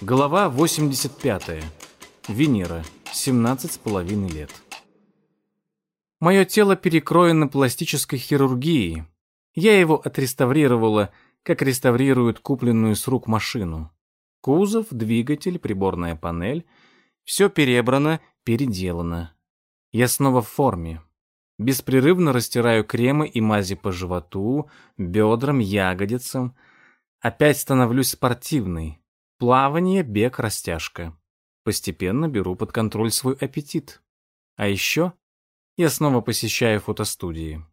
Глава 85. Венера. 17,5 лет. Мое тело перекроено пластической хирургией. Я его отреставрировала, как реставрируют купленную с рук машину. Кузов, двигатель, приборная панель — все перебрано, переделано. Я снова в форме. Беспрерывно растираю кремы и мази по животу, бедрам, ягодицам. Опять становлюсь спортивной. Плавание, бег, растяжка. Постепенно беру под контроль свой аппетит. А еще я снова посещаю фотостудии.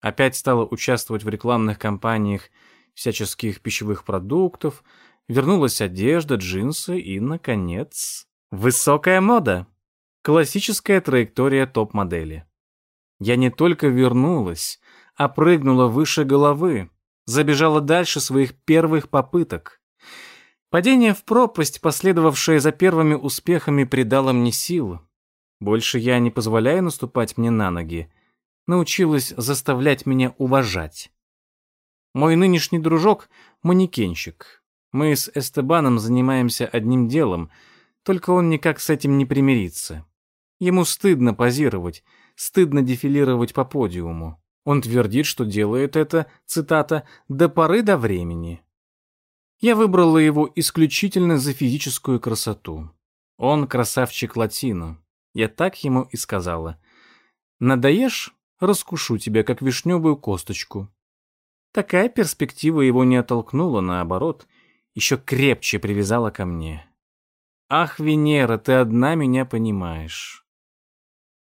Опять стала участвовать в рекламных кампаниях всяческих пищевых продуктов, вернулась одежда, джинсы и, наконец, высокая мода. Классическая траектория топ-модели. Я не только вернулась, а прыгнула выше головы, забежала дальше своих первых попыток. Падение в пропасть, последовавшее за первыми успехами, придало мне силу. Больше я не позволяю наступать мне на ноги. Научилась заставлять меня уважать. Мой нынешний дружок — манекенщик. Мы с Эстебаном занимаемся одним делом, только он никак с этим не примирится. Ему стыдно позировать, стыдно дефилировать по подиуму. Он твердит, что делает это, цитата, «до поры до времени». Я выбрала его исключительно за физическую красоту. Он красавчик латино. Я так ему и сказала. «Надоешь? Раскушу тебя, как вишневую косточку». Такая перспектива его не оттолкнула, наоборот, еще крепче привязала ко мне. «Ах, Венера, ты одна меня понимаешь».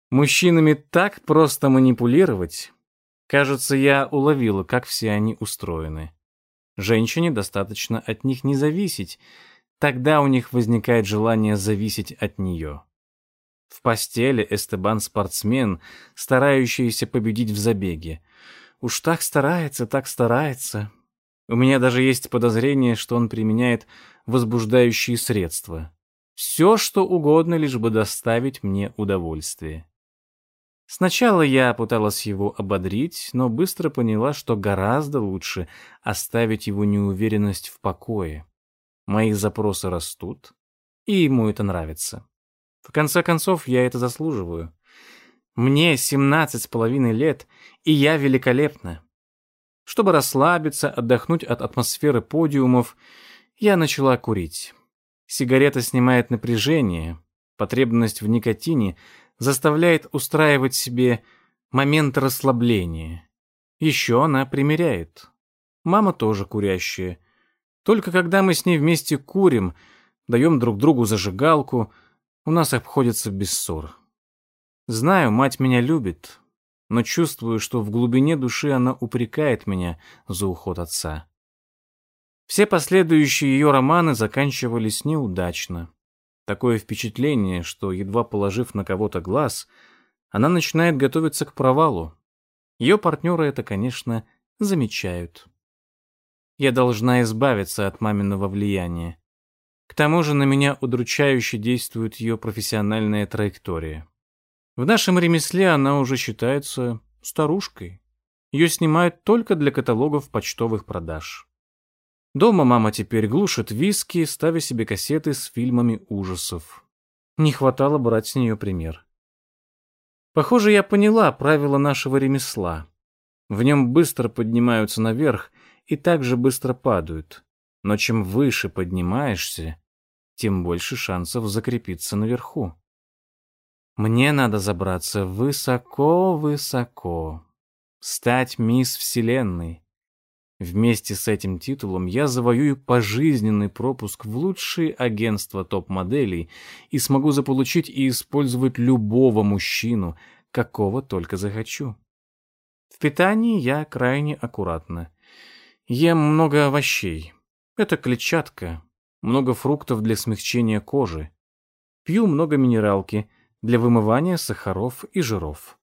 Мужчинами так просто манипулировать. Кажется, я уловила, как все они устроены. Женщине достаточно от них не зависеть, тогда у них возникает желание зависеть от нее. В постели Эстебан спортсмен, старающийся победить в забеге. Уж так старается, так старается. У меня даже есть подозрение, что он применяет возбуждающие средства. Все, что угодно, лишь бы доставить мне удовольствие. Сначала я пыталась его ободрить, но быстро поняла, что гораздо лучше оставить его неуверенность в покое. Мои запросы растут, и ему это нравится. В конце концов, я это заслуживаю. Мне семнадцать с половиной лет, и я великолепна. Чтобы расслабиться, отдохнуть от атмосферы подиумов, я начала курить. Сигарета снимает напряжение, потребность в никотине — заставляет устраивать себе момент расслабления. Еще она примеряет. Мама тоже курящая. Только когда мы с ней вместе курим, даем друг другу зажигалку, у нас обходится без ссор. Знаю, мать меня любит, но чувствую, что в глубине души она упрекает меня за уход отца. Все последующие ее романы заканчивались неудачно. Такое впечатление, что, едва положив на кого-то глаз, она начинает готовиться к провалу. Ее партнеры это, конечно, замечают. Я должна избавиться от маминого влияния. К тому же на меня удручающе действует ее профессиональная траектория. В нашем ремесле она уже считается старушкой. Ее снимают только для каталогов почтовых продаж. Дома мама теперь глушит виски, ставя себе кассеты с фильмами ужасов. Не хватало брать с нее пример. Похоже, я поняла правила нашего ремесла. В нем быстро поднимаются наверх и также быстро падают. Но чем выше поднимаешься, тем больше шансов закрепиться наверху. Мне надо забраться высоко-высоко, стать мисс Вселенной, Вместе с этим титулом я завоюю пожизненный пропуск в лучшие агентства топ-моделей и смогу заполучить и использовать любого мужчину, какого только захочу. В питании я крайне аккуратна. Ем много овощей. Это клетчатка. Много фруктов для смягчения кожи. Пью много минералки для вымывания сахаров и жиров.